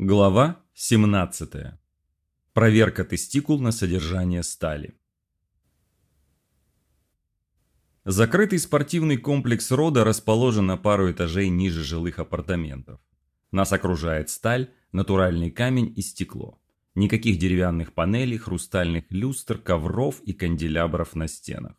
Глава 17. Проверка тестикул на содержание стали. Закрытый спортивный комплекс рода расположен на пару этажей ниже жилых апартаментов. Нас окружает сталь, натуральный камень и стекло. Никаких деревянных панелей, хрустальных люстр, ковров и канделябров на стенах.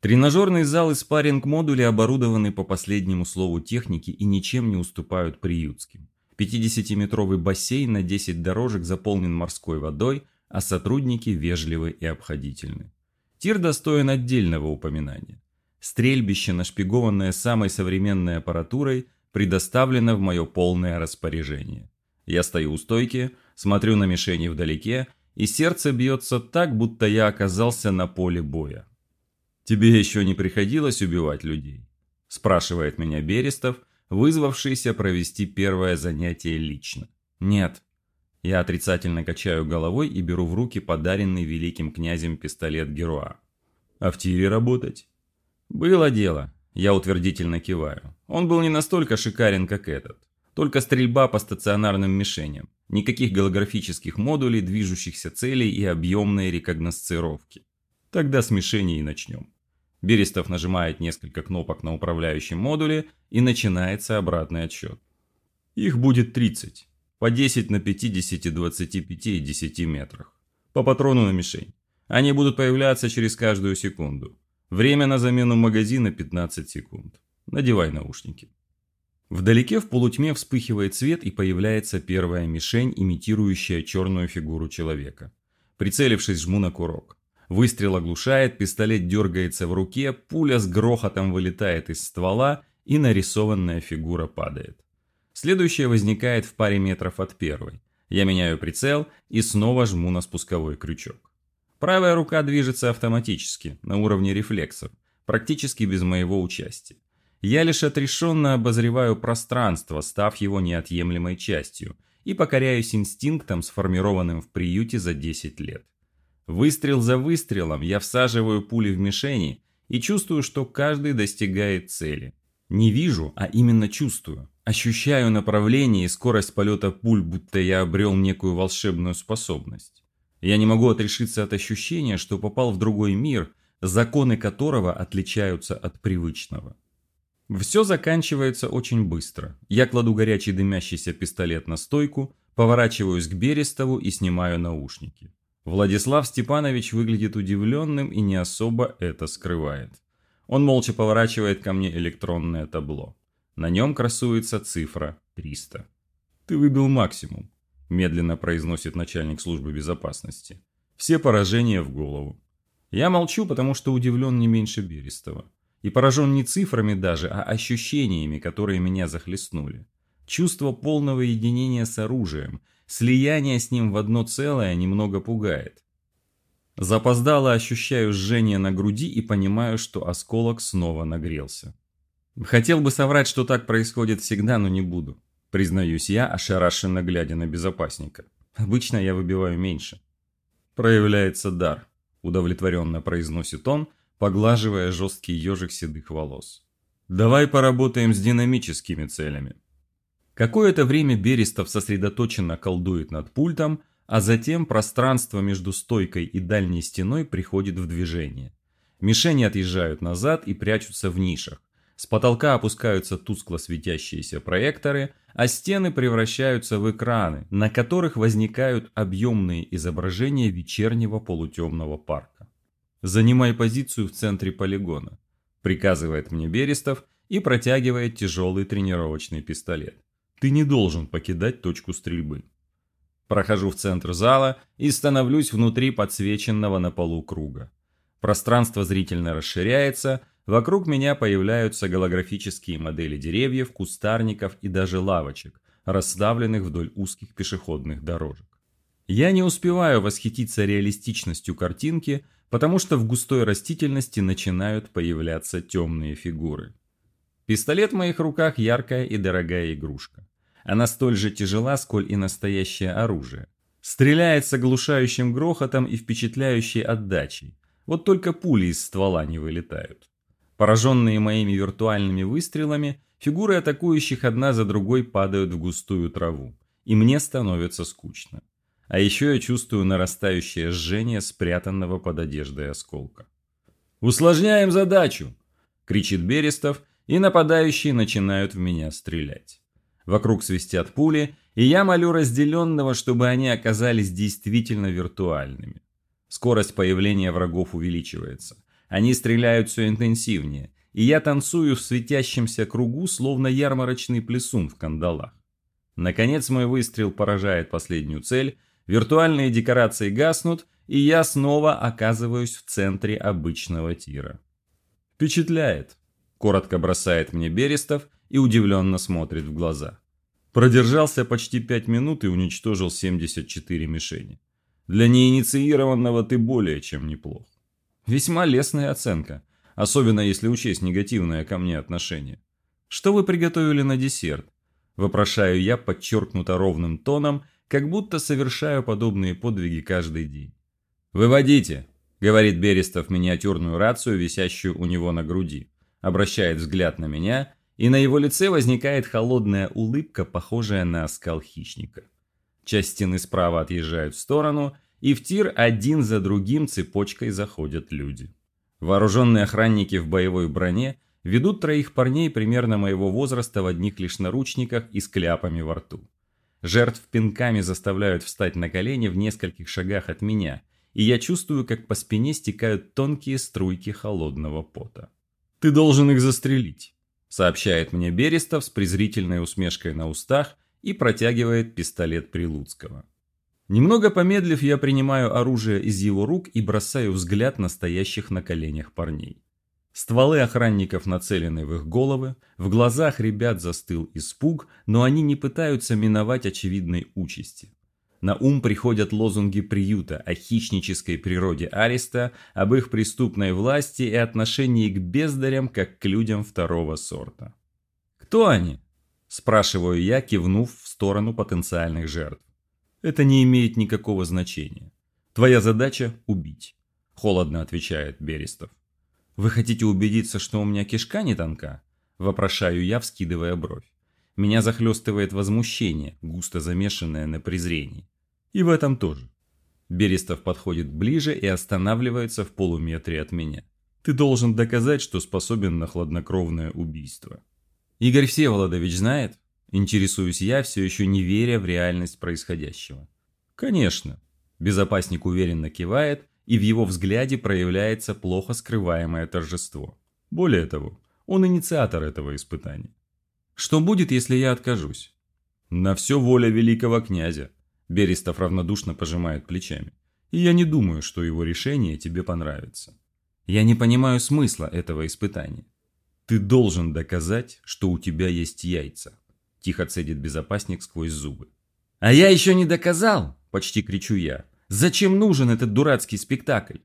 Тренажерный зал и спарринг-модули оборудованы по последнему слову техники и ничем не уступают приютским. 50-метровый бассейн на 10 дорожек заполнен морской водой, а сотрудники вежливы и обходительны. Тир достоин отдельного упоминания. Стрельбище, нашпигованное самой современной аппаратурой, предоставлено в мое полное распоряжение. Я стою у стойки, смотрю на мишени вдалеке, и сердце бьется так, будто я оказался на поле боя. «Тебе еще не приходилось убивать людей?» – спрашивает меня Берестов – вызвавшийся провести первое занятие лично. Нет. Я отрицательно качаю головой и беру в руки подаренный великим князем пистолет Геруа. А в тире работать? Было дело. Я утвердительно киваю. Он был не настолько шикарен, как этот. Только стрельба по стационарным мишеням. Никаких голографических модулей, движущихся целей и объемной рекогносцировки. Тогда с мишеней и начнем. Берестов нажимает несколько кнопок на управляющем модуле и начинается обратный отсчет. Их будет 30, по 10 на 50, 25 и 10 метрах. По патрону на мишень. Они будут появляться через каждую секунду. Время на замену магазина 15 секунд. Надевай наушники. Вдалеке в полутьме вспыхивает свет и появляется первая мишень, имитирующая черную фигуру человека. Прицелившись, жму на курок. Выстрел оглушает, пистолет дергается в руке, пуля с грохотом вылетает из ствола и нарисованная фигура падает. Следующая возникает в паре метров от первой. Я меняю прицел и снова жму на спусковой крючок. Правая рука движется автоматически, на уровне рефлексов, практически без моего участия. Я лишь отрешенно обозреваю пространство, став его неотъемлемой частью, и покоряюсь инстинктам, сформированным в приюте за 10 лет. Выстрел за выстрелом я всаживаю пули в мишени и чувствую, что каждый достигает цели. Не вижу, а именно чувствую. Ощущаю направление и скорость полета пуль, будто я обрел некую волшебную способность. Я не могу отрешиться от ощущения, что попал в другой мир, законы которого отличаются от привычного. Все заканчивается очень быстро. Я кладу горячий дымящийся пистолет на стойку, поворачиваюсь к Берестову и снимаю наушники. Владислав Степанович выглядит удивленным и не особо это скрывает. Он молча поворачивает ко мне электронное табло. На нем красуется цифра 300. «Ты выбил максимум», – медленно произносит начальник службы безопасности. «Все поражения в голову». Я молчу, потому что удивлен не меньше Берестова. И поражен не цифрами даже, а ощущениями, которые меня захлестнули. Чувство полного единения с оружием, Слияние с ним в одно целое немного пугает. Запоздало ощущаю жжение на груди и понимаю, что осколок снова нагрелся. Хотел бы соврать, что так происходит всегда, но не буду. Признаюсь я, ошарашенно глядя на безопасника. Обычно я выбиваю меньше. Проявляется дар, удовлетворенно произносит он, поглаживая жесткий ежик седых волос. Давай поработаем с динамическими целями. Какое-то время Берестов сосредоточенно колдует над пультом, а затем пространство между стойкой и дальней стеной приходит в движение. Мишени отъезжают назад и прячутся в нишах. С потолка опускаются тускло светящиеся проекторы, а стены превращаются в экраны, на которых возникают объемные изображения вечернего полутемного парка. «Занимай позицию в центре полигона», – приказывает мне Берестов и протягивает тяжелый тренировочный пистолет. Ты не должен покидать точку стрельбы. Прохожу в центр зала и становлюсь внутри подсвеченного на полу круга. Пространство зрительно расширяется, вокруг меня появляются голографические модели деревьев, кустарников и даже лавочек, расставленных вдоль узких пешеходных дорожек. Я не успеваю восхититься реалистичностью картинки, потому что в густой растительности начинают появляться темные фигуры. Пистолет в моих руках яркая и дорогая игрушка. Она столь же тяжела, сколь и настоящее оружие. Стреляет с оглушающим грохотом и впечатляющей отдачей. Вот только пули из ствола не вылетают. Пораженные моими виртуальными выстрелами, фигуры атакующих одна за другой падают в густую траву. и мне становится скучно. А еще я чувствую нарастающее жжение спрятанного под одеждой осколка. «Усложняем задачу!» – кричит Берестов, и нападающие начинают в меня стрелять. Вокруг свистят пули, и я молю разделенного, чтобы они оказались действительно виртуальными. Скорость появления врагов увеличивается. Они стреляют все интенсивнее, и я танцую в светящемся кругу, словно ярмарочный плесун в кандалах. Наконец мой выстрел поражает последнюю цель, виртуальные декорации гаснут, и я снова оказываюсь в центре обычного тира. «Впечатляет», – коротко бросает мне Берестов и удивленно смотрит в глаза. Продержался почти пять минут и уничтожил 74 мишени. Для неинициированного ты более чем неплох. Весьма лестная оценка, особенно если учесть негативное ко мне отношение. Что вы приготовили на десерт? Вопрошаю я подчеркнуто ровным тоном, как будто совершаю подобные подвиги каждый день. «Выводите!» – говорит Берестов миниатюрную рацию, висящую у него на груди. Обращает взгляд на меня, и на его лице возникает холодная улыбка, похожая на оскал хищника. Часть стены справа отъезжает в сторону, и в тир один за другим цепочкой заходят люди. Вооруженные охранники в боевой броне ведут троих парней примерно моего возраста в одних лишь наручниках и с кляпами во рту. Жертв пинками заставляют встать на колени в нескольких шагах от меня, и я чувствую, как по спине стекают тонкие струйки холодного пота. «Ты должен их застрелить», — сообщает мне Берестов с презрительной усмешкой на устах и протягивает пистолет Прилуцкого. Немного помедлив, я принимаю оружие из его рук и бросаю взгляд на стоящих на коленях парней. Стволы охранников нацелены в их головы, в глазах ребят застыл испуг, но они не пытаются миновать очевидной участи. На ум приходят лозунги приюта о хищнической природе ареста, об их преступной власти и отношении к бездарям, как к людям второго сорта. «Кто они?» – спрашиваю я, кивнув в сторону потенциальных жертв. Это не имеет никакого значения. Твоя задача – убить. Холодно отвечает Берестов. Вы хотите убедиться, что у меня кишка не тонка? Вопрошаю я, вскидывая бровь. Меня захлестывает возмущение, густо замешанное на презрении. И в этом тоже. Берестов подходит ближе и останавливается в полуметре от меня. Ты должен доказать, что способен на хладнокровное убийство. Игорь Всеволодович знает? Интересуюсь я, все еще не веря в реальность происходящего. Конечно. Безопасник уверенно кивает, и в его взгляде проявляется плохо скрываемое торжество. Более того, он инициатор этого испытания. Что будет, если я откажусь? На все воля великого князя. Берестов равнодушно пожимает плечами. И я не думаю, что его решение тебе понравится. Я не понимаю смысла этого испытания. Ты должен доказать, что у тебя есть яйца. – тихо цедит безопасник сквозь зубы. «А я еще не доказал!» – почти кричу я. «Зачем нужен этот дурацкий спектакль?»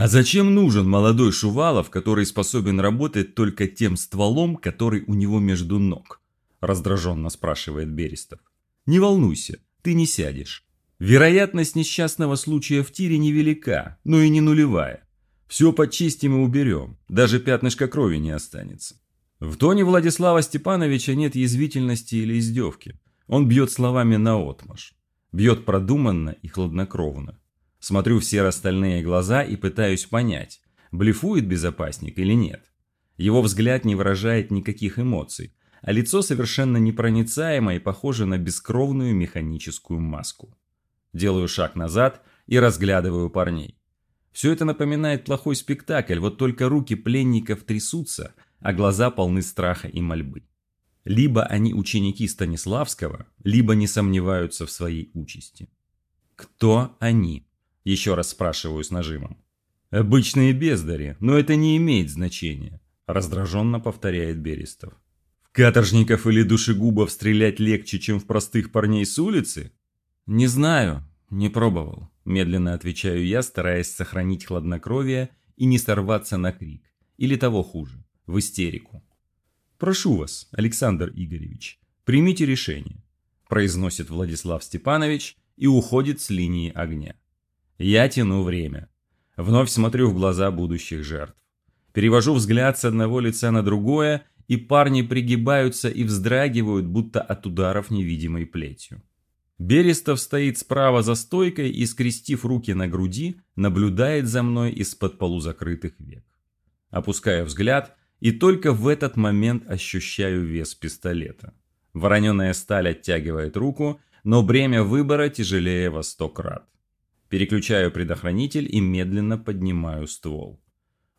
«А зачем нужен молодой Шувалов, который способен работать только тем стволом, который у него между ног?» – раздраженно спрашивает Берестов. «Не волнуйся, ты не сядешь. Вероятность несчастного случая в тире невелика, но и не нулевая. Все почистим и уберем, даже пятнышко крови не останется. В тоне Владислава Степановича нет язвительности или издевки. Он бьет словами наотмашь. Бьет продуманно и хладнокровно. Смотрю в серо-стальные глаза и пытаюсь понять, блефует безопасник или нет. Его взгляд не выражает никаких эмоций, а лицо совершенно непроницаемо и похоже на бескровную механическую маску. Делаю шаг назад и разглядываю парней. Все это напоминает плохой спектакль, вот только руки пленников трясутся – а глаза полны страха и мольбы. Либо они ученики Станиславского, либо не сомневаются в своей участи. «Кто они?» – еще раз спрашиваю с нажимом. «Обычные бездари, но это не имеет значения», – раздраженно повторяет Берестов. «В каторжников или душегубов стрелять легче, чем в простых парней с улицы?» «Не знаю, не пробовал», – медленно отвечаю я, стараясь сохранить хладнокровие и не сорваться на крик. Или того хуже в истерику. «Прошу вас, Александр Игоревич, примите решение», произносит Владислав Степанович и уходит с линии огня. Я тяну время. Вновь смотрю в глаза будущих жертв. Перевожу взгляд с одного лица на другое, и парни пригибаются и вздрагивают, будто от ударов невидимой плетью. Берестов стоит справа за стойкой и, скрестив руки на груди, наблюдает за мной из-под полузакрытых век. Опускаю взгляд и только в этот момент ощущаю вес пистолета. Вороненая сталь оттягивает руку, но бремя выбора тяжелее во сто крат. Переключаю предохранитель и медленно поднимаю ствол.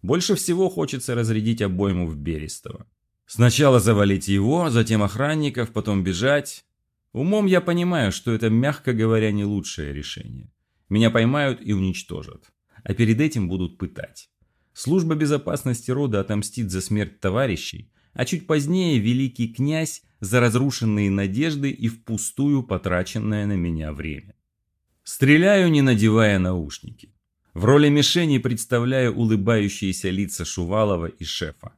Больше всего хочется разрядить обойму в Берестова. Сначала завалить его, затем охранников, потом бежать. Умом я понимаю, что это, мягко говоря, не лучшее решение. Меня поймают и уничтожат. А перед этим будут пытать. Служба безопасности рода отомстит за смерть товарищей, а чуть позднее великий князь за разрушенные надежды и впустую потраченное на меня время. Стреляю, не надевая наушники. В роли мишени представляю улыбающиеся лица Шувалова и шефа.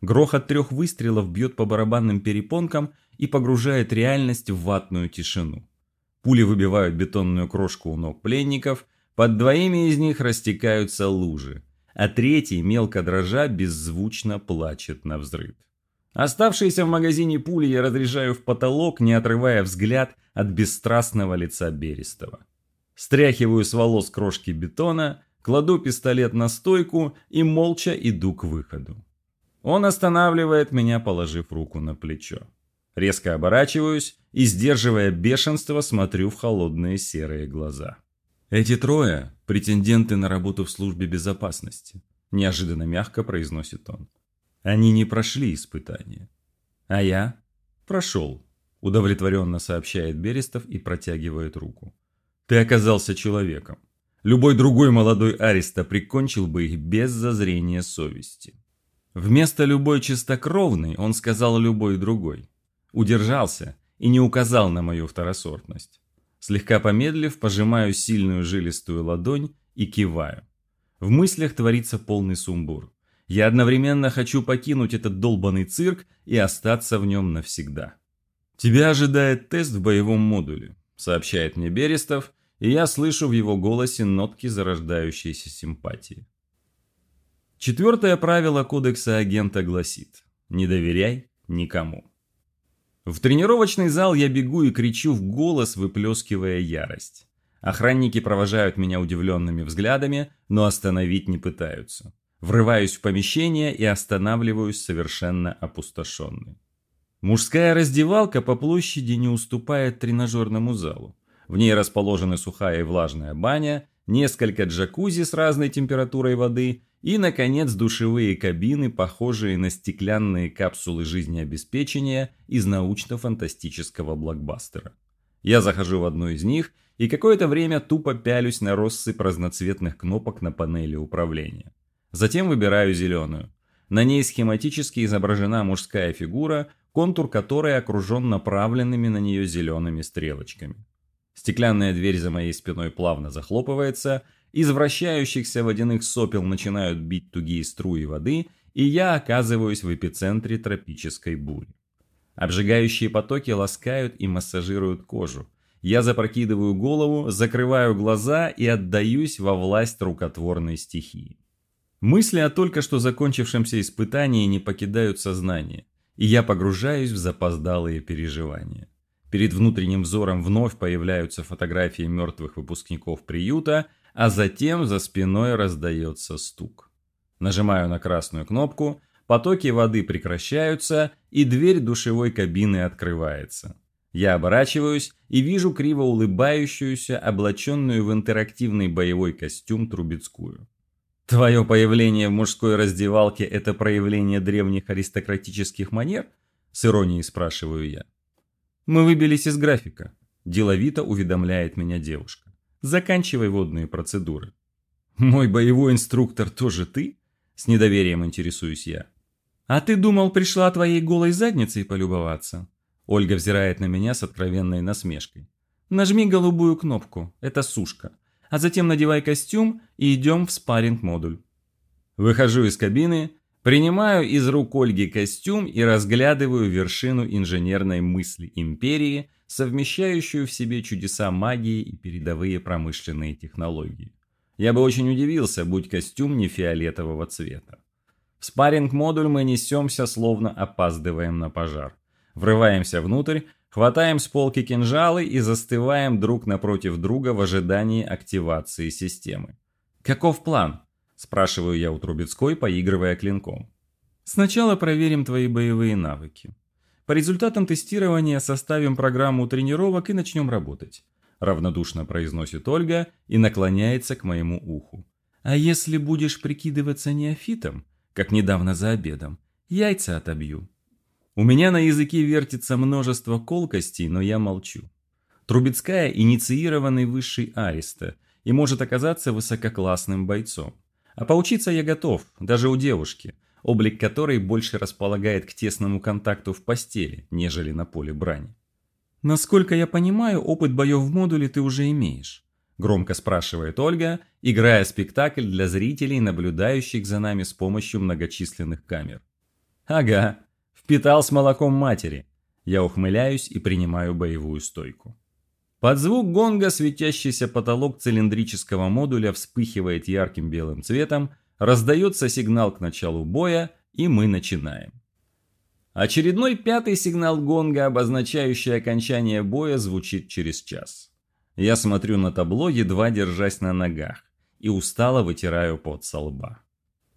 Грохот трех выстрелов бьет по барабанным перепонкам и погружает реальность в ватную тишину. Пули выбивают бетонную крошку у ног пленников, под двоими из них растекаются лужи, а третий, мелко дрожа, беззвучно плачет на взрыв. Оставшиеся в магазине пули я разряжаю в потолок, не отрывая взгляд от бесстрастного лица Берестова. Стряхиваю с волос крошки бетона, кладу пистолет на стойку и молча иду к выходу. Он останавливает меня, положив руку на плечо. Резко оборачиваюсь и, сдерживая бешенство, смотрю в холодные серые глаза. «Эти трое – претенденты на работу в службе безопасности», – неожиданно мягко произносит он. «Они не прошли испытания. А я прошел», – удовлетворенно сообщает Берестов и протягивает руку. «Ты оказался человеком. Любой другой молодой ариста прикончил бы их без зазрения совести». Вместо любой чистокровный он сказал любой другой. Удержался и не указал на мою второсортность. Слегка помедлив, пожимаю сильную жилистую ладонь и киваю. В мыслях творится полный сумбур. Я одновременно хочу покинуть этот долбанный цирк и остаться в нем навсегда. «Тебя ожидает тест в боевом модуле», — сообщает мне Берестов, и я слышу в его голосе нотки зарождающейся симпатии. Четвертое правило кодекса агента гласит «Не доверяй никому». В тренировочный зал я бегу и кричу в голос, выплескивая ярость. Охранники провожают меня удивленными взглядами, но остановить не пытаются. Врываюсь в помещение и останавливаюсь совершенно опустошенный. Мужская раздевалка по площади не уступает тренажерному залу. В ней расположены сухая и влажная баня, несколько джакузи с разной температурой воды и, наконец, душевые кабины, похожие на стеклянные капсулы жизнеобеспечения из научно-фантастического блокбастера. Я захожу в одну из них и какое-то время тупо пялюсь на россыпь разноцветных кнопок на панели управления. Затем выбираю зеленую. На ней схематически изображена мужская фигура, контур которой окружен направленными на нее зелеными стрелочками. Стеклянная дверь за моей спиной плавно захлопывается, из вращающихся водяных сопел начинают бить тугие струи воды, и я оказываюсь в эпицентре тропической бури. Обжигающие потоки ласкают и массажируют кожу. Я запрокидываю голову, закрываю глаза и отдаюсь во власть рукотворной стихии. Мысли о только что закончившемся испытании не покидают сознание, и я погружаюсь в запоздалые переживания. Перед внутренним взором вновь появляются фотографии мертвых выпускников приюта, а затем за спиной раздается стук. Нажимаю на красную кнопку, потоки воды прекращаются, и дверь душевой кабины открывается. Я оборачиваюсь и вижу криво улыбающуюся, облаченную в интерактивный боевой костюм Трубецкую. «Твое появление в мужской раздевалке – это проявление древних аристократических манер?» – с иронией спрашиваю я. «Мы выбились из графика», – деловито уведомляет меня девушка. «Заканчивай водные процедуры». «Мой боевой инструктор тоже ты?» – с недоверием интересуюсь я. «А ты думал, пришла твоей голой задницей полюбоваться?» Ольга взирает на меня с откровенной насмешкой. «Нажми голубую кнопку, это сушка, а затем надевай костюм и идем в спарринг-модуль». Выхожу из кабины, Принимаю из рук Ольги костюм и разглядываю вершину инженерной мысли империи, совмещающую в себе чудеса магии и передовые промышленные технологии. Я бы очень удивился, будь костюм не фиолетового цвета. В спарринг-модуль мы несемся, словно опаздываем на пожар. Врываемся внутрь, Хватаем с полки кинжалы и застываем друг напротив друга в ожидании активации системы. «Каков план?» – спрашиваю я у Трубецкой, поигрывая клинком. «Сначала проверим твои боевые навыки. По результатам тестирования составим программу тренировок и начнем работать», – равнодушно произносит Ольга и наклоняется к моему уху. «А если будешь прикидываться неофитом, как недавно за обедом, яйца отобью». У меня на языке вертится множество колкостей, но я молчу. Трубецкая – инициированный высший ариста и может оказаться высококлассным бойцом. А поучиться я готов, даже у девушки, облик которой больше располагает к тесному контакту в постели, нежели на поле брани. «Насколько я понимаю, опыт боев в модуле ты уже имеешь», – громко спрашивает Ольга, играя спектакль для зрителей, наблюдающих за нами с помощью многочисленных камер. «Ага, впитал с молоком матери». Я ухмыляюсь и принимаю боевую стойку. Под звук гонга светящийся потолок цилиндрического модуля вспыхивает ярким белым цветом, раздается сигнал к началу боя, и мы начинаем. Очередной пятый сигнал гонга, обозначающий окончание боя, звучит через час. Я смотрю на табло, едва держась на ногах, и устало вытираю пот со лба.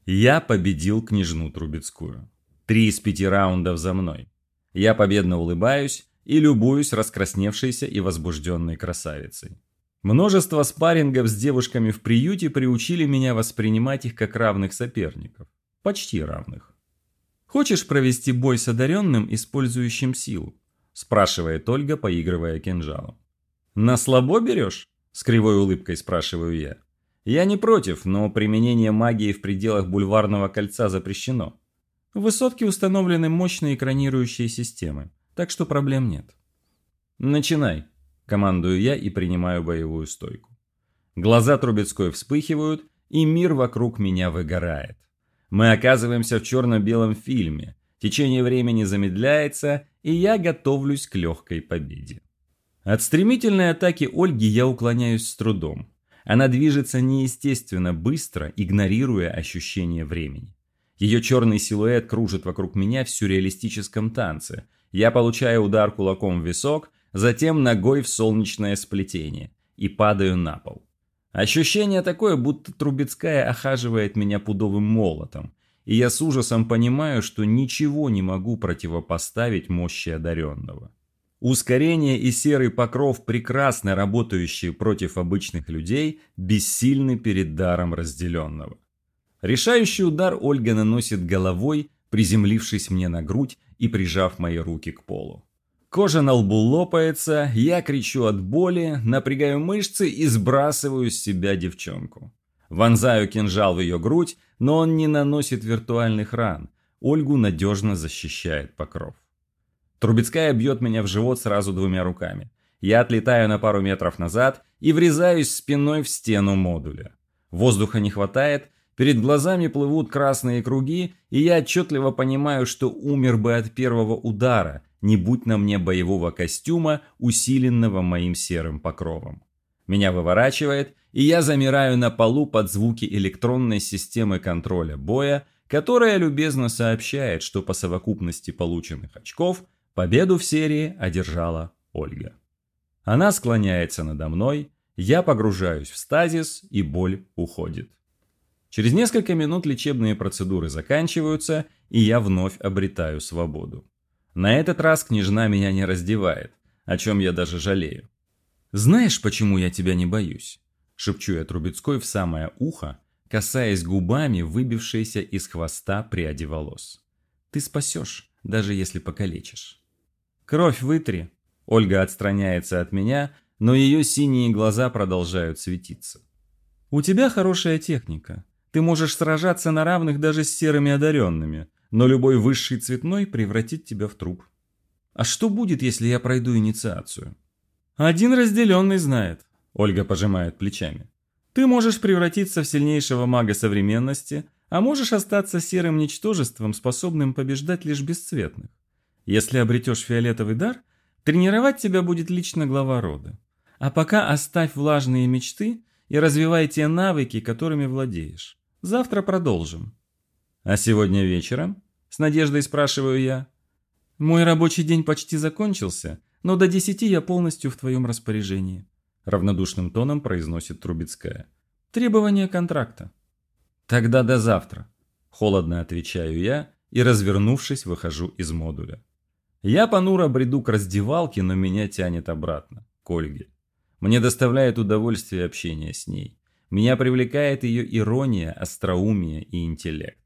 Я победил княжну Трубецкую. Три из пяти раундов за мной. Я победно улыбаюсь, и любуюсь раскрасневшейся и возбужденной красавицей. Множество спаррингов с девушками в приюте приучили меня воспринимать их как равных соперников. Почти равных. «Хочешь провести бой с одаренным, использующим силу?» – спрашивает Ольга, поигрывая кинжалом. «На слабо берешь?» – с кривой улыбкой спрашиваю я. «Я не против, но применение магии в пределах бульварного кольца запрещено. В высотке установлены мощные экранирующие системы так что проблем нет. «Начинай», – командую я и принимаю боевую стойку. Глаза Трубецкой вспыхивают, и мир вокруг меня выгорает. Мы оказываемся в черно-белом фильме, течение времени замедляется, и я готовлюсь к легкой победе. От стремительной атаки Ольги я уклоняюсь с трудом. Она движется неестественно быстро, игнорируя ощущение времени. Ее черный силуэт кружит вокруг меня в сюрреалистическом танце, я получаю удар кулаком в висок, затем ногой в солнечное сплетение и падаю на пол. Ощущение такое, будто Трубецкая охаживает меня пудовым молотом, и я с ужасом понимаю, что ничего не могу противопоставить мощи одаренного. Ускорение и серый покров, прекрасно работающие против обычных людей, бессильны перед даром разделенного. Решающий удар Ольга наносит головой, приземлившись мне на грудь и прижав мои руки к полу. Кожа на лбу лопается, я кричу от боли, напрягаю мышцы и сбрасываю с себя девчонку. Вонзаю кинжал в ее грудь, но он не наносит виртуальных ран. Ольгу надежно защищает покров. Трубецкая бьет меня в живот сразу двумя руками. Я отлетаю на пару метров назад и врезаюсь спиной в стену модуля. Воздуха не хватает, Перед глазами плывут красные круги, и я отчетливо понимаю, что умер бы от первого удара, не будь на мне боевого костюма, усиленного моим серым покровом. Меня выворачивает, и я замираю на полу под звуки электронной системы контроля боя, которая любезно сообщает, что по совокупности полученных очков победу в серии одержала Ольга. Она склоняется надо мной, я погружаюсь в стазис, и боль уходит. Через несколько минут лечебные процедуры заканчиваются, и я вновь обретаю свободу. На этот раз княжна меня не раздевает, о чем я даже жалею. «Знаешь, почему я тебя не боюсь?» – шепчу я Трубецкой в самое ухо, касаясь губами выбившейся из хвоста пряди волос. «Ты спасешь, даже если покалечишь». «Кровь вытри!» Ольга отстраняется от меня, но ее синие глаза продолжают светиться. «У тебя хорошая техника. Ты можешь сражаться на равных даже с серыми одаренными, но любой высший цветной превратит тебя в труп. А что будет, если я пройду инициацию? Один разделенный знает. Ольга пожимает плечами. Ты можешь превратиться в сильнейшего мага современности, а можешь остаться серым ничтожеством, способным побеждать лишь бесцветных. Если обретешь фиолетовый дар, тренировать тебя будет лично глава рода. А пока оставь влажные мечты и развивай те навыки, которыми владеешь. Завтра продолжим. А сегодня вечером? С надеждой спрашиваю я. Мой рабочий день почти закончился, но до десяти я полностью в твоем распоряжении», – равнодушным тоном произносит Трубецкая. «Требование контракта». «Тогда до завтра», – холодно отвечаю я и, развернувшись, выхожу из модуля. Я понуро бреду к раздевалке, но меня тянет обратно, к Ольге. Мне доставляет удовольствие общение с ней. Меня привлекает ее ирония, остроумие и интеллект.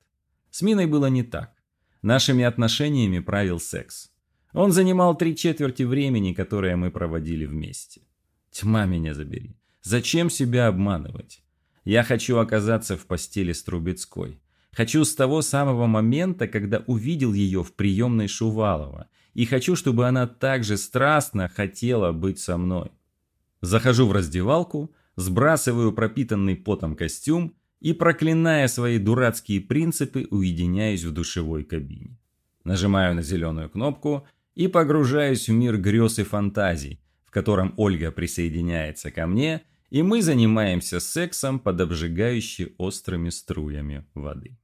С Миной было не так. Нашими отношениями правил секс. Он занимал три четверти времени, которое мы проводили вместе. Тьма меня забери. Зачем себя обманывать? Я хочу оказаться в постели с Трубецкой. Хочу с того самого момента, когда увидел ее в приемной Шувалова. И хочу, чтобы она также страстно хотела быть со мной. Захожу в раздевалку, сбрасываю пропитанный потом костюм и, проклиная свои дурацкие принципы, уединяюсь в душевой кабине. Нажимаю на зеленую кнопку и погружаюсь в мир грез и фантазий, в котором Ольга присоединяется ко мне, и мы занимаемся сексом под обжигающе острыми струями воды.